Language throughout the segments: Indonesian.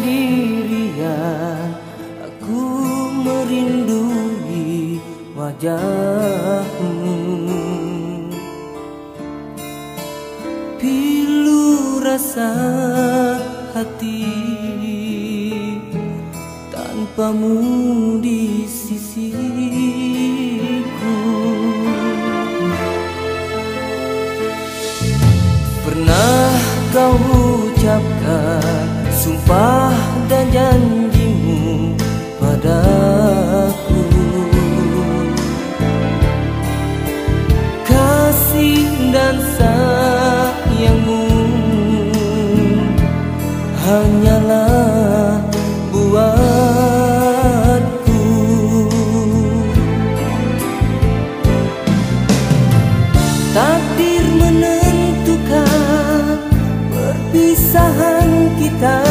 sendirian. Aku merindui wajahmu. Pilu rasa hati Tanpamu di sisiku. Pernah kau ucapkan sumpah janjimu padaku. Kasih dan sayangmu hanyalah buatku. Takdir menentukan perpisahan kita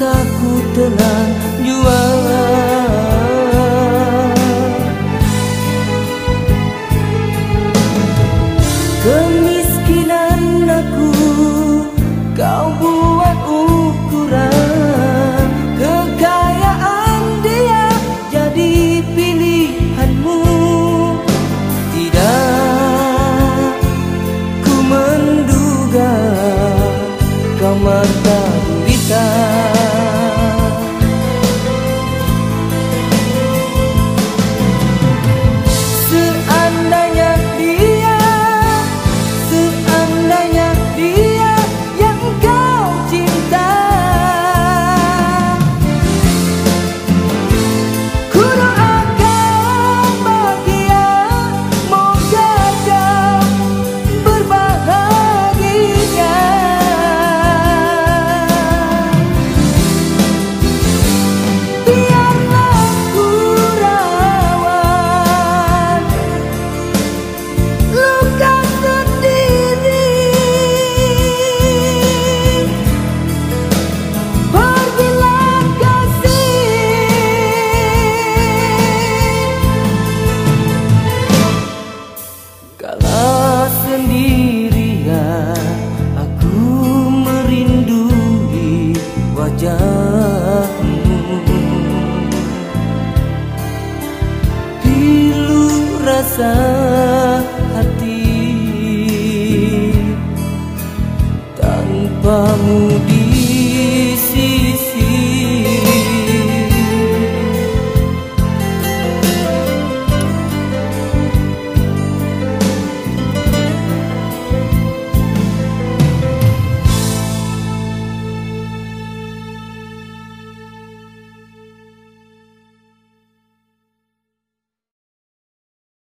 Terpaksa ku telan jua Kemiskinan aku Kau buat ukuran. Kekayaan dia jadi pilihanmu. Tidak ku menduga Kau mata Sendirian. Aku merindui wajahmu. Pilu rasa